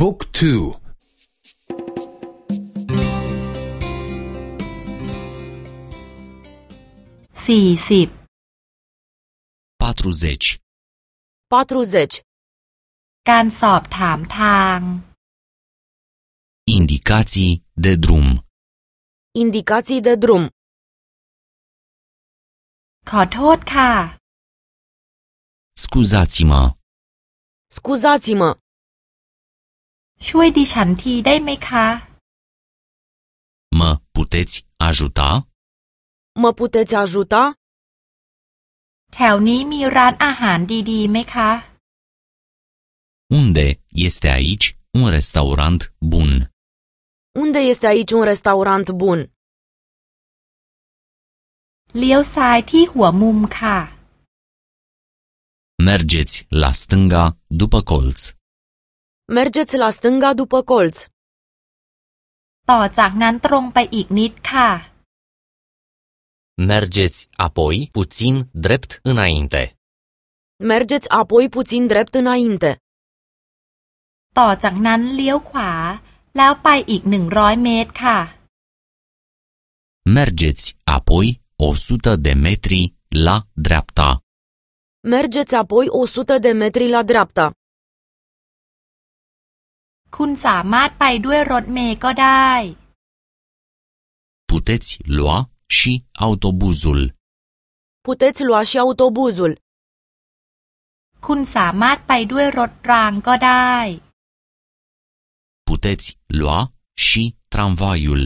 บุ๊กทูสี่สิบ patruzeci, 40. การสอบถามทาง indicații de drum, Indicații de drum. ขอโทษค่ะ scuzați-mă, Scuzați-mă, ช่วยดิฉันทีได้ไหมคะ mă puteți ajuta? mă puteți ajuta? แถวนี้มีร้านอาหารดีๆไหมคะ Unde este aici un restaurant bun? Unde este aici un restaurant bun? เลี้ยวซ้ายที่หัวมุมค่ะ Mergeți la stânga după colț. Mergeți la stânga după colț. ต่อจากนั้นตรงไปอีกนิดค่ะ Mergeți apoi puțin drept înainte. Mergeți apoi puțin drept înainte. ต่อจากนั้นเลี้ยวขวา แล้วไปอีกหนึ่งร้อยเมตรค่ะ Mergeți apoi 100 de metri la dreapta. Mergeți apoi 100 de metri la dreapta. คุณสามารถไปด้วยรถเมล์ก็ได้ Puteți lua și autobuzul. Puteți lua și autobuzul. คุณสามารถไปด้วยรถรางก็ได้ Puteți lua și tramvaiul.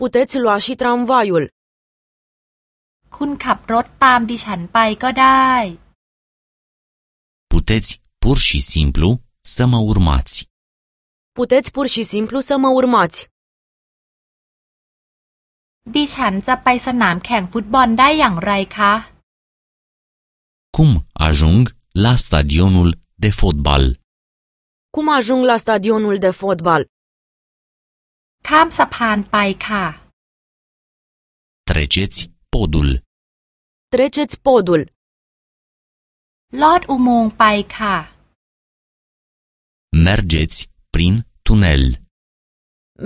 Puteți lua și tramvaiul. คุณขับรถตามดิฉันไปก็ได้ Puteți pur și simplu să mă urmați. Puteți pur și simplu să mă urmați. ดิฉันจะไปสนามแข่งฟุตบอลได้อย่างไรคะ Cum ajung la stadionul de fotbal? Cum ajung la stadionul de fotbal? ข้ามสะพานไปค่ะ Treceți podul. Treceți podul. ลอดอุโมงค์ไปค่ะ Mergeți prin tunel.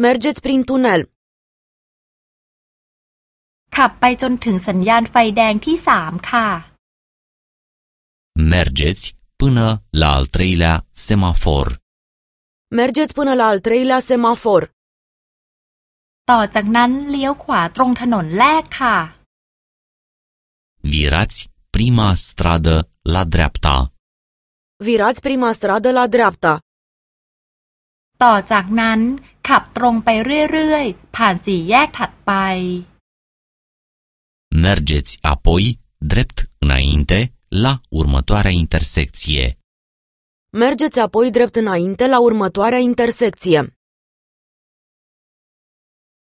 Mergeți prin tunel. ขับไปจนถึงสัญญาณไฟแดงที่สามค่ะ Mergeți până la al treilea semafor. Mergeți până la al treilea semafor. ต่อจากนั้นเลี้ยวขวาตรงถนนแรกค่ะ Virați prima stradă la dreapta. Virați prima stradă la dreapta. ต่อจากนั้นขับตรงไปเรื่อยๆ ผ่านสี่แยกถัดไป Mergeți apoi drept înainte la următoarea intersecție. Mergeți apoi drept înainte la următoarea intersecție.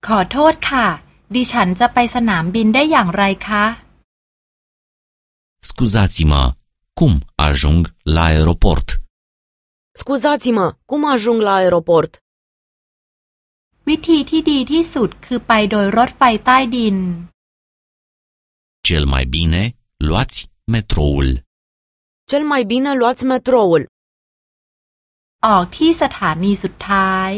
ขอโทษค่ะ ดิฉันจะไปสนามบินได้อย่างไรคะ Scuzați-mă, cum ajung la aeroport? Scuzați-mă, cum ajung la aeroport? วิธีที่ดีที่สุดคือไปโดยรถไฟใต้ดิน Cel mai bine, luați metroul. Cel mai bine luați metroul. ออกที่สถานีสุดท้าย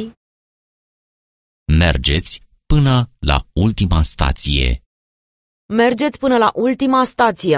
Mergeți până la ultima stație. Mergeți până la ultima stație.